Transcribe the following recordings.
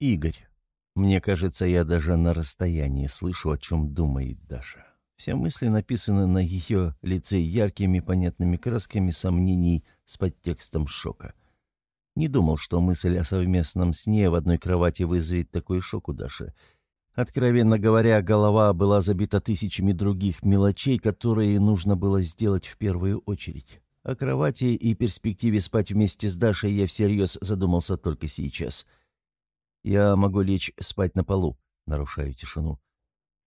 Игорь. Мне кажется, я даже на расстоянии слышу, о чем думает Даша. Все мысли написаны на ее лице яркими понятными красками сомнений с подтекстом шока. Не думал, что мысль о совместном сне в одной кровати вызовет такой шок у Даши. Откровенно говоря, голова была забита тысячами других мелочей, которые нужно было сделать в первую очередь. О кровати и перспективе спать вместе с Дашей я всерьез задумался только сейчас. «Я могу лечь спать на полу», — нарушаю тишину.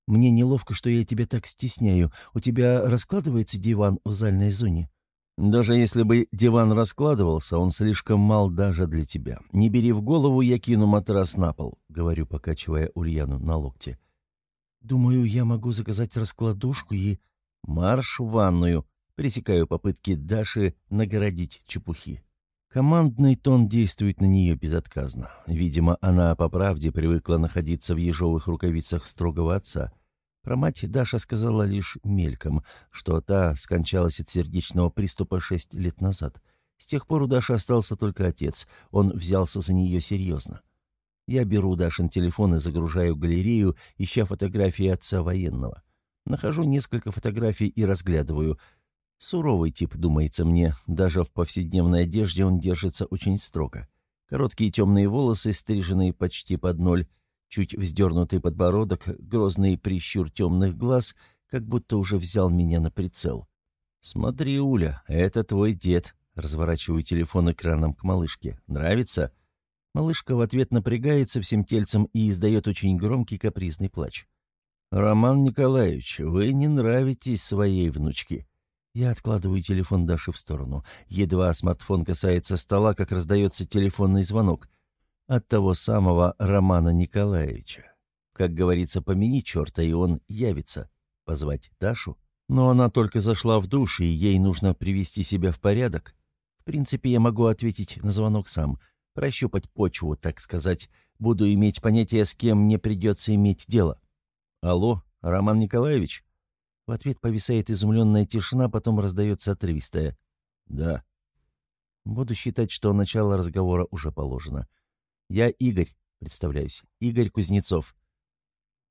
«Мне неловко, что я тебя так стесняю. У тебя раскладывается диван в зальной зоне?» «Даже если бы диван раскладывался, он слишком мал даже для тебя. Не бери в голову, я кину матрас на пол», — говорю, покачивая Ульяну на локте. «Думаю, я могу заказать раскладушку и...» «Марш в ванную», — пресекаю попытки Даши нагородить чепухи. Командный тон действует на нее безотказно. Видимо, она по правде привыкла находиться в ежовых рукавицах строгого отца — про мать Даша сказала лишь мельком, что та скончалась от сердечного приступа шесть лет назад. С тех пор у Даши остался только отец. Он взялся за нее серьезно. Я беру Дашин телефон и загружаю галерею, ища фотографии отца военного. Нахожу несколько фотографий и разглядываю. Суровый тип, думается мне. Даже в повседневной одежде он держится очень строго. Короткие темные волосы, стриженные почти под ноль, Чуть вздернутый подбородок, грозный прищур темных глаз, как будто уже взял меня на прицел. «Смотри, Уля, это твой дед», — разворачиваю телефон экраном к малышке. «Нравится?» Малышка в ответ напрягается всем тельцем и издает очень громкий капризный плач. «Роман Николаевич, вы не нравитесь своей внучке». Я откладываю телефон Даши в сторону. Едва смартфон касается стола, как раздается телефонный звонок — от того самого Романа Николаевича. Как говорится, помяни черта, и он явится. Позвать Дашу? Но она только зашла в душ, и ей нужно привести себя в порядок. В принципе, я могу ответить на звонок сам. Прощупать почву, так сказать. Буду иметь понятие, с кем мне придется иметь дело. «Алло, Роман Николаевич?» В ответ повисает изумленная тишина, потом раздается отрывистая. «Да». Буду считать, что начало разговора уже положено. «Я Игорь», — представляюсь, Игорь Кузнецов.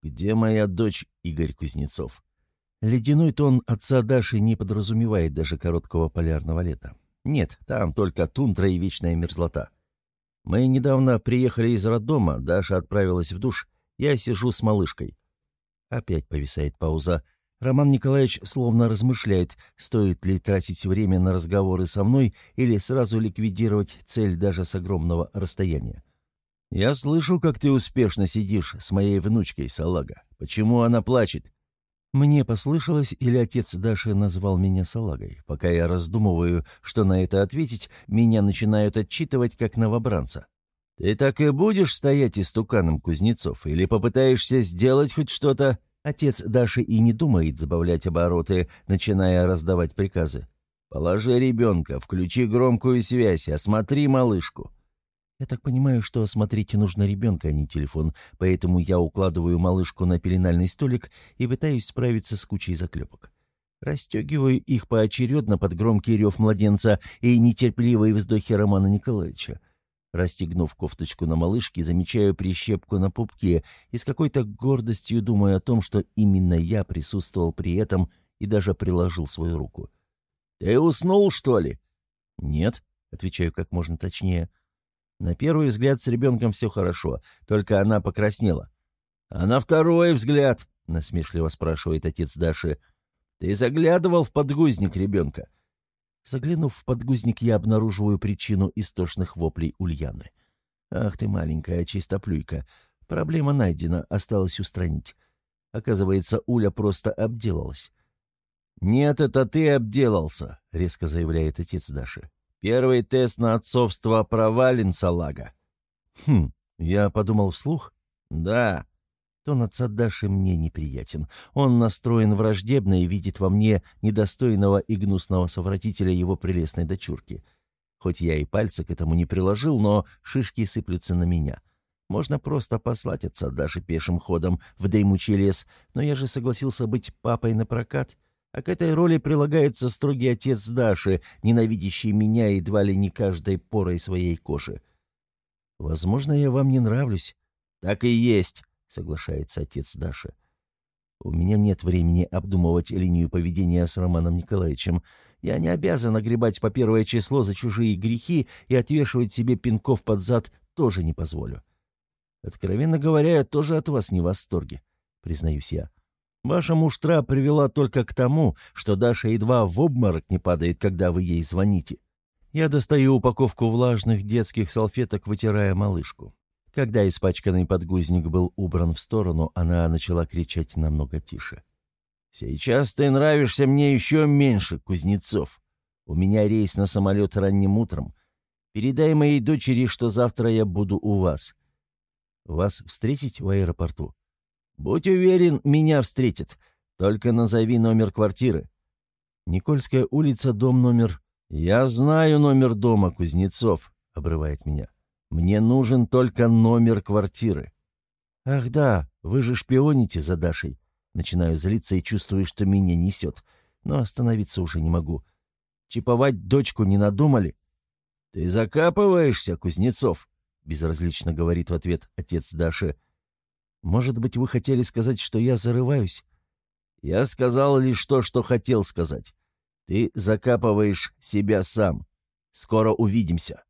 «Где моя дочь Игорь Кузнецов?» Ледяной тон отца Даши не подразумевает даже короткого полярного лета. Нет, там только тундра и вечная мерзлота. Мы недавно приехали из роддома, Даша отправилась в душ, я сижу с малышкой. Опять повисает пауза. Роман Николаевич словно размышляет, стоит ли тратить время на разговоры со мной или сразу ликвидировать цель даже с огромного расстояния. «Я слышу, как ты успешно сидишь с моей внучкой, салага. Почему она плачет?» Мне послышалось, или отец Даши назвал меня салагой. Пока я раздумываю, что на это ответить, меня начинают отчитывать как новобранца. «Ты так и будешь стоять истуканом Кузнецов? Или попытаешься сделать хоть что-то?» Отец Даши и не думает забавлять обороты, начиная раздавать приказы. «Положи ребенка, включи громкую связь, осмотри малышку. Я так понимаю, что осмотреть нужно ребенка, а не телефон, поэтому я укладываю малышку на пеленальный столик и пытаюсь справиться с кучей заклепок. Растегиваю их поочередно под громкий рев младенца и нетерпеливые вздохи Романа Николаевича. Расстегнув кофточку на малышке, замечаю прищепку на пупке и с какой-то гордостью думаю о том, что именно я присутствовал при этом и даже приложил свою руку. «Ты уснул, что ли?» «Нет», — отвечаю как можно точнее. На первый взгляд с ребенком все хорошо, только она покраснела. «А на второй взгляд?» — насмешливо спрашивает отец Даши. «Ты заглядывал в подгузник ребенка?» Заглянув в подгузник, я обнаруживаю причину истошных воплей Ульяны. «Ах ты, маленькая чистоплюйка! Проблема найдена, осталось устранить. Оказывается, Уля просто обделалась». «Нет, это ты обделался», — резко заявляет отец Даши. Первый тест на отцовство провален, салага. Хм, я подумал вслух. Да. Тон отца Даши мне неприятен. Он настроен враждебно и видит во мне недостойного и гнусного совратителя его прелестной дочурки. Хоть я и пальца к этому не приложил, но шишки сыплются на меня. Можно просто послать отца Даши пешим ходом в дремучий лес, но я же согласился быть папой на прокат — а к этой роли прилагается строгий отец Даши, ненавидящий меня едва ли не каждой порой своей кожи. Возможно, я вам не нравлюсь. «Так и есть», — соглашается отец Даши. «У меня нет времени обдумывать линию поведения с Романом Николаевичем. Я не обязан огребать по первое число за чужие грехи и отвешивать себе пинков под зад тоже не позволю. Откровенно говоря, я тоже от вас не в восторге, признаюсь я. Ваша муштра привела только к тому, что Даша едва в обморок не падает, когда вы ей звоните. Я достаю упаковку влажных детских салфеток, вытирая малышку. Когда испачканный подгузник был убран в сторону, она начала кричать намного тише. «Сейчас ты нравишься мне еще меньше, Кузнецов. У меня рейс на самолет ранним утром. Передай моей дочери, что завтра я буду у вас. Вас встретить в аэропорту? Будь уверен, меня встретят. Только назови номер квартиры. Никольская улица, дом номер... Я знаю номер дома, Кузнецов, обрывает меня. Мне нужен только номер квартиры. Ах да, вы же шпионите за Дашей. Начинаю злиться и чувствую, что меня несет. Но остановиться уже не могу. Чиповать дочку не надумали? «Ты закапываешься, Кузнецов?» — безразлично говорит в ответ отец Даши. «Может быть, вы хотели сказать, что я зарываюсь?» «Я сказал лишь то, что хотел сказать. Ты закапываешь себя сам. Скоро увидимся».